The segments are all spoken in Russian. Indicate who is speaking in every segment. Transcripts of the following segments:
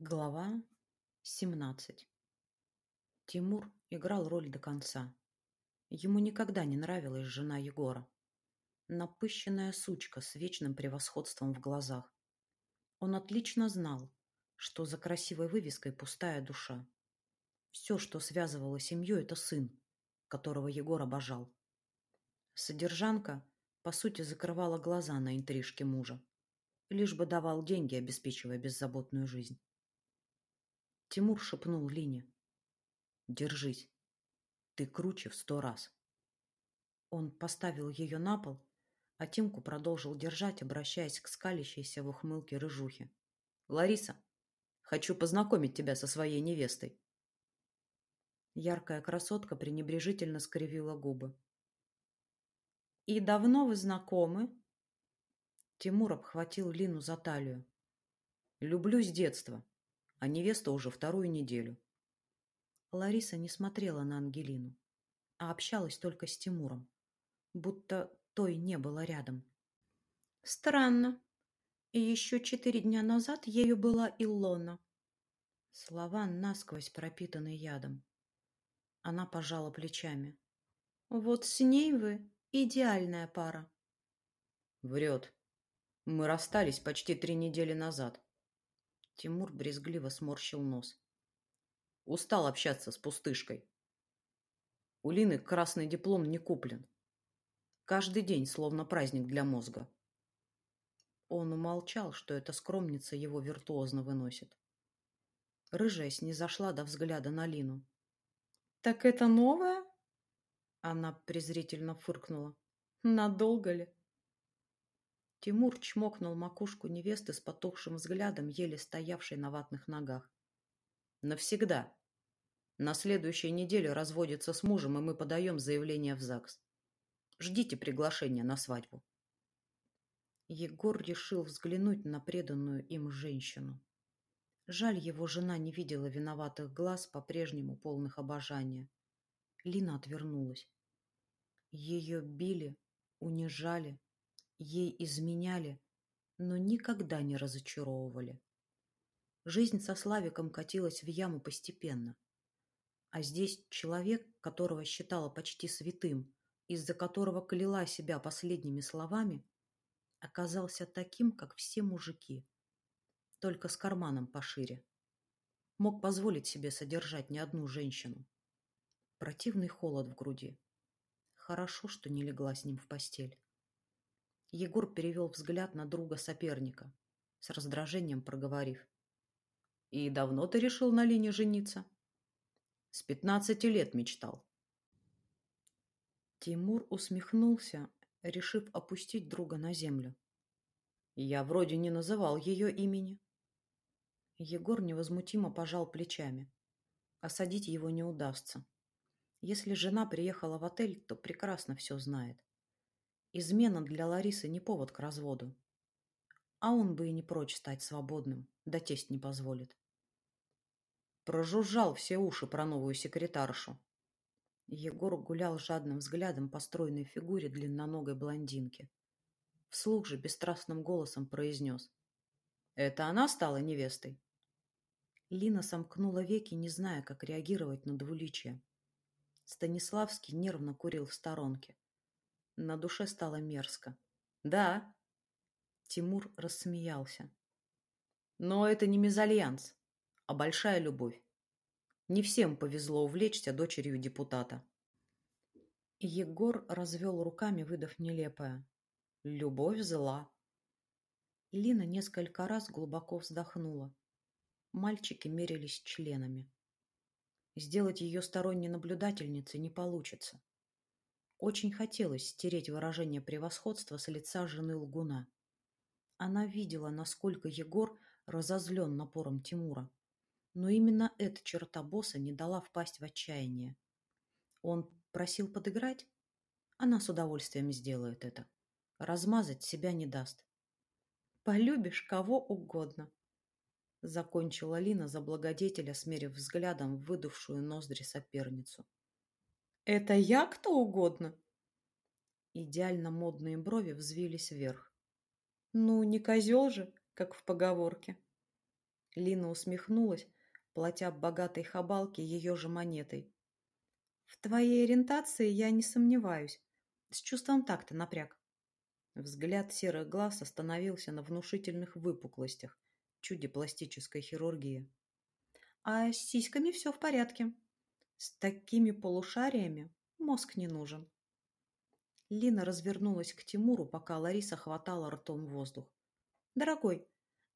Speaker 1: Глава 17 Тимур играл роль до конца. Ему никогда не нравилась жена Егора. Напыщенная сучка с вечным превосходством в глазах. Он отлично знал, что за красивой вывеской пустая душа. Все, что связывало семью, это сын, которого Егор обожал. Содержанка, по сути, закрывала глаза на интрижки мужа, лишь бы давал деньги, обеспечивая беззаботную жизнь. Тимур шепнул Лине. «Держись. Ты круче в сто раз». Он поставил ее на пол, а Тимку продолжил держать, обращаясь к скалящейся в ухмылке рыжухе. «Лариса, хочу познакомить тебя со своей невестой». Яркая красотка пренебрежительно скривила губы. «И давно вы знакомы?» Тимур обхватил Лину за талию. «Люблю с детства а невеста уже вторую неделю. Лариса не смотрела на Ангелину, а общалась только с Тимуром, будто той не было рядом.
Speaker 2: Странно. И еще четыре дня назад ею была Илона.
Speaker 1: Слова насквозь пропитаны ядом. Она пожала плечами.
Speaker 2: Вот с ней вы идеальная пара.
Speaker 1: Врет. Мы расстались почти три недели назад. Тимур брезгливо сморщил нос. Устал общаться с пустышкой. У Лины красный диплом не куплен. Каждый день словно праздник для мозга. Он умолчал, что эта скромница его виртуозно выносит. Рыжая снизошла до взгляда на Лину.
Speaker 2: «Так это новое?»
Speaker 1: Она презрительно фыркнула.
Speaker 2: «Надолго ли?»
Speaker 1: Тимур чмокнул макушку невесты с потухшим взглядом, еле стоявшей на ватных ногах. «Навсегда. На следующей неделе разводится с мужем, и мы подаем заявление в ЗАГС. Ждите приглашения на свадьбу». Егор решил взглянуть на преданную им женщину. Жаль, его жена не видела виноватых глаз, по-прежнему полных обожания. Лина отвернулась. Ее били, унижали, Ей изменяли, но никогда не разочаровывали. Жизнь со Славиком катилась в яму постепенно. А здесь человек, которого считала почти святым, из-за которого кляла себя последними словами, оказался таким, как все мужики, только с карманом пошире. Мог позволить себе содержать не одну женщину. Противный холод в груди. Хорошо, что не легла с ним в постель. Егор перевел взгляд на друга соперника, с раздражением проговорив. «И давно ты решил на Лине жениться?» «С пятнадцати лет мечтал». Тимур усмехнулся, решив опустить друга на землю. «Я вроде не называл ее имени». Егор невозмутимо пожал плечами. Осадить его не удастся. Если жена приехала в отель, то прекрасно все знает. Измена для Ларисы не повод к разводу. А он бы и не прочь стать свободным, да тесть не позволит. Прожужжал все уши про новую секретаршу. Егор гулял жадным взглядом по стройной фигуре длинноногой блондинки. Вслух же бесстрастным голосом произнес. «Это она стала невестой?» Лина сомкнула веки, не зная, как реагировать на двуличие. Станиславский нервно курил в сторонке. На душе стало мерзко. «Да». Тимур рассмеялся. «Но это не мезальянс, а большая любовь. Не всем повезло увлечься дочерью депутата». Егор развел руками, выдав нелепое. «Любовь зла». Лина несколько раз глубоко вздохнула. Мальчики мерились членами. Сделать ее сторонней наблюдательницей не получится. Очень хотелось стереть выражение превосходства с лица жены лгуна. Она видела, насколько Егор разозлен напором Тимура. Но именно эта черта босса не дала впасть в отчаяние. Он просил подыграть? Она с удовольствием сделает это. Размазать себя не даст. «Полюбишь кого угодно», — закончила Лина за благодетеля, смерив взглядом выдувшую ноздри соперницу. Это я кто угодно? Идеально модные брови взвились вверх. Ну, не козел же, как в поговорке. Лина усмехнулась, платя богатой хабалке ее же монетой.
Speaker 2: В твоей ориентации я не сомневаюсь. С чувством такта напряг.
Speaker 1: Взгляд серых глаз остановился на внушительных выпуклостях, чуде пластической хирургии.
Speaker 2: А с сиськами все в порядке. С такими полушариями мозг не нужен.
Speaker 1: Лина развернулась к Тимуру, пока Лариса хватала ртом воздух.
Speaker 2: «Дорогой,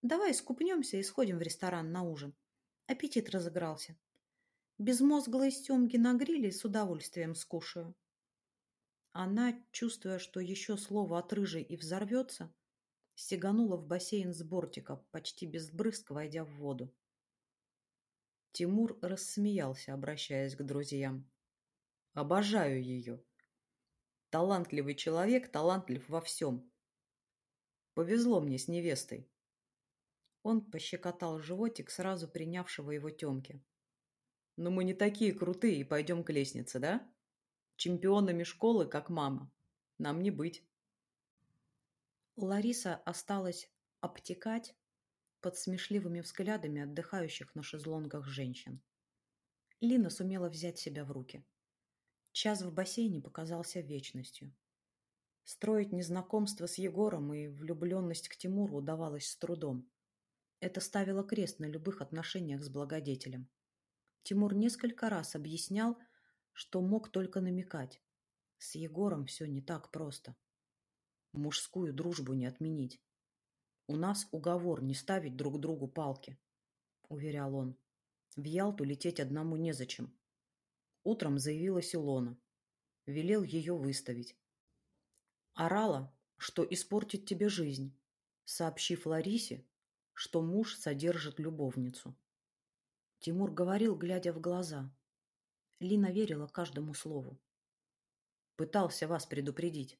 Speaker 2: давай скупнемся и сходим в ресторан на ужин. Аппетит разыгрался. Безмозглые стемги на гриле с удовольствием скушаю».
Speaker 1: Она, чувствуя, что еще слово от рыжей и взорвется, стеганула в бассейн с бортика, почти без брызг, войдя в воду. Тимур рассмеялся, обращаясь к друзьям. «Обожаю ее. Талантливый человек, талантлив во всем. Повезло мне с невестой». Он пощекотал животик сразу принявшего его Темки. «Но мы не такие крутые и пойдем к лестнице, да?» Чемпионами школы, как мама. Нам не быть.
Speaker 2: Лариса осталась обтекать под смешливыми взглядами отдыхающих на шезлонгах женщин. Лина сумела взять себя в руки. Час в бассейне показался вечностью. Строить незнакомство с Егором и влюбленность к Тимуру удавалось с трудом. Это ставило крест на любых отношениях с благодетелем. Тимур несколько раз объяснял, что мог только намекать. С Егором все не так просто. Мужскую дружбу не отменить. У нас уговор не ставить друг другу палки, уверял он. В Ялту лететь одному незачем. Утром заявилась Илона. Велел ее выставить. Орала, что испортит тебе жизнь, сообщив Ларисе, что муж содержит любовницу. Тимур говорил, глядя в глаза. Лина верила каждому слову. Пытался вас предупредить.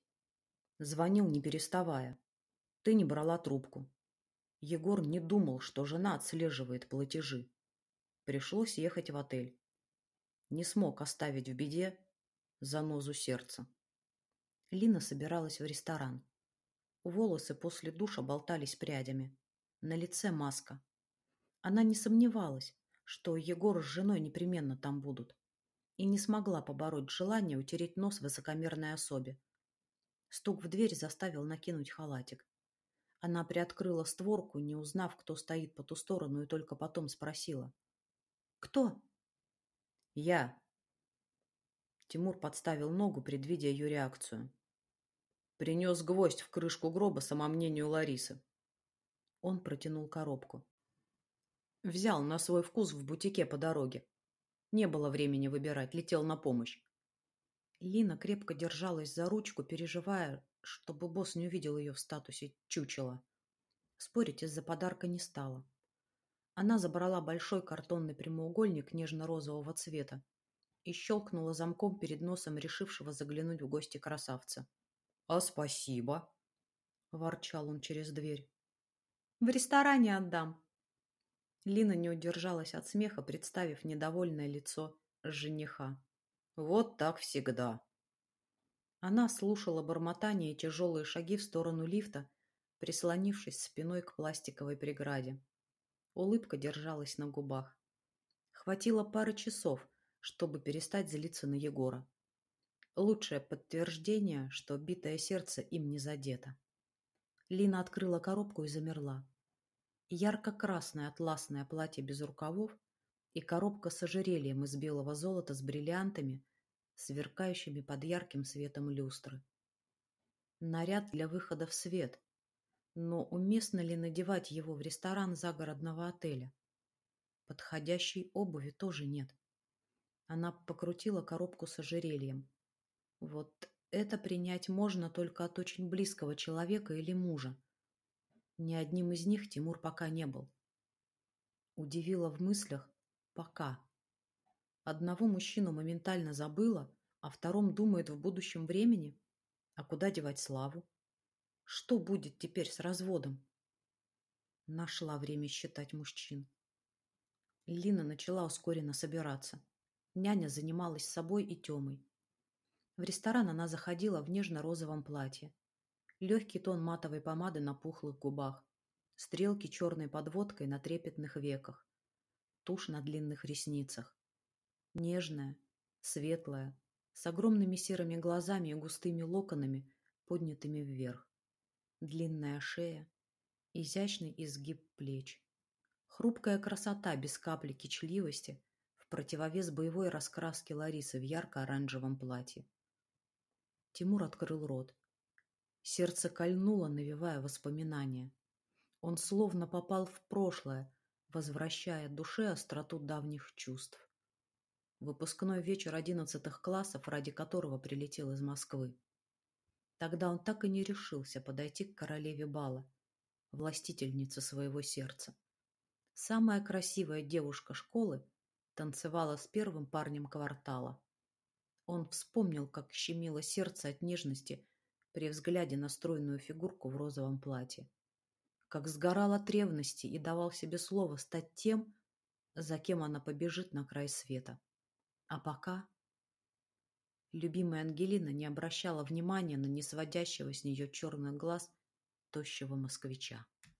Speaker 2: Звонил, не переставая. Ты не брала трубку. Егор не думал, что жена отслеживает платежи. Пришлось ехать в отель. Не смог оставить в беде занозу сердца. Лина собиралась в ресторан. Волосы после душа болтались прядями. На лице маска. Она не сомневалась, что Егор с женой непременно там будут и не смогла побороть желание утереть нос высокомерной особе. Стук в дверь заставил накинуть халатик. Она приоткрыла створку, не узнав, кто стоит по ту сторону, и только потом спросила. «Кто?» «Я». Тимур подставил ногу, предвидя ее реакцию. Принес гвоздь в крышку гроба самомнению Ларисы. Он протянул коробку. Взял на свой вкус в бутике по дороге. Не было времени выбирать, летел на помощь. Лина крепко держалась за ручку, переживая, чтобы босс не увидел ее в статусе чучела. Спорить из-за подарка не стала. Она забрала большой картонный прямоугольник нежно-розового цвета и щелкнула замком перед носом решившего заглянуть в гости красавца. — А спасибо! — ворчал он через дверь. — В ресторане отдам, Лина не удержалась от смеха, представив недовольное лицо жениха. Вот так всегда. Она слушала бормотание и тяжелые шаги в сторону лифта, прислонившись спиной к пластиковой преграде. Улыбка держалась на губах. Хватило пары часов, чтобы перестать злиться на Егора. Лучшее подтверждение, что битое сердце им не задето. Лина открыла коробку и замерла ярко-красное атласное платье без рукавов и коробка с ожерельем из белого золота с бриллиантами, сверкающими под ярким светом люстры. Наряд для выхода в свет. Но уместно ли надевать его в ресторан загородного отеля? Подходящей обуви тоже нет. Она покрутила коробку с ожерельем. Вот это принять можно только от очень близкого человека или мужа. Ни одним из них Тимур пока не был. Удивило в мыслях «пока». Одного мужчину моментально забыла, а втором думает в будущем времени. А куда девать славу? Что будет теперь с разводом? Нашла время считать мужчин. Лина начала ускоренно собираться. Няня занималась собой и Темой. В ресторан она заходила в нежно-розовом платье легкий тон матовой помады на пухлых губах. Стрелки черной подводкой на трепетных веках. Тушь на длинных ресницах. Нежная, светлая, с огромными серыми глазами и густыми локонами, поднятыми вверх. Длинная шея, изящный изгиб плеч. Хрупкая красота без капли кичливости в противовес боевой раскраске Ларисы в ярко-оранжевом платье. Тимур открыл рот. Сердце кольнуло, навевая воспоминания. Он словно попал в прошлое, возвращая душе остроту давних чувств. Выпускной вечер одиннадцатых классов, ради которого прилетел из Москвы. Тогда он так и не решился подойти к королеве бала, властительнице своего сердца. Самая красивая девушка школы танцевала с первым парнем квартала. Он вспомнил, как щемило сердце от нежности при взгляде на стройную фигурку в розовом платье. Как сгорал от ревности и давал себе слово стать тем, за кем она побежит на край света. А пока Любимая Ангелина не обращала внимания на несводящего с нее черных глаз тощего москвича.